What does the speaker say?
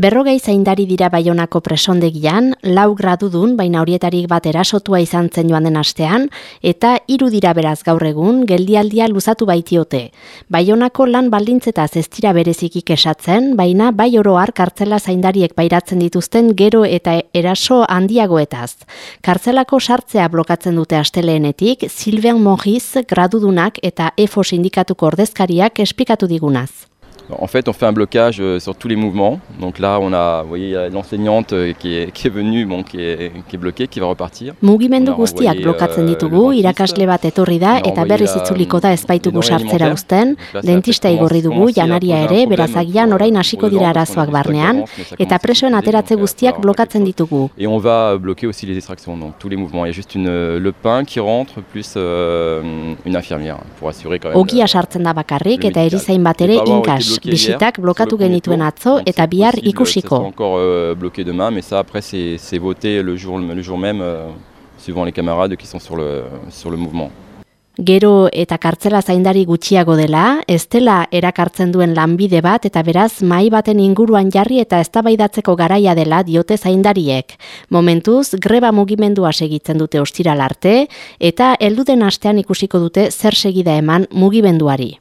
Berrogei zaindari dira baionako presondegian, lau gradudun, baina horietarik bat erasotua izan zen joan den astean, eta hiru dira beraz gaur egun, geldialdia luzatu baitiote. Baionako lan baldintzetaz ez dira berezikik esatzen, baina bai oroar kartzela zaindariek bairatzen dituzten gero eta eraso handiagoetaz. Kartzelako sartzea blokatzen dute asteleenetik, Silvian Mojiz gradudunak eta EFO sindikatuko ordezkariak esplikatu digunaz. En fait, on fait un blocage euh, sur tous les mouvements. Donc là, on a, vous voyez, l'enseignante euh, qui est, qui est venue, bon, qui est, qui est bloquée, qui va repartir. Mugimendu guztiak blokatzen euh, ditugu, irakasle bat etorri da eta berriz itzuliko da ezbaitugu sartzera uzten, dentista igorri dugu, janaria ere, berazagian orain hasiko dira arazoak barnean, eta presoen ateratze guztiak blokatzen ditugu. Et on va bloquer aussi les extractions, donc tous les mouvements. Il y a juste une, le pain qui rentre, plus une infirmière, pour assurer quand même... Ogia sartzen da bakarrik, eta erizain bat ere inkas bisitak blokatu genituen atzo eta bihar ikusiko. encore euh, bloqué demain, mais ça après c'est voté le jour, le jour même, euh, suivant les camarades qui sont sur le, sur le mouvement. Gero eta kartzela zaindari gutxiago dela, ez dela erakartzen duen lanbide bat eta beraz mai baten inguruan jarri eta eztabaidatzeko garaia dela diote zaindariek. Momentuz, greba mugimendua segitzen dute ostiral arte eta helduden astean ikusiko dute zer segida eman mugimenduari.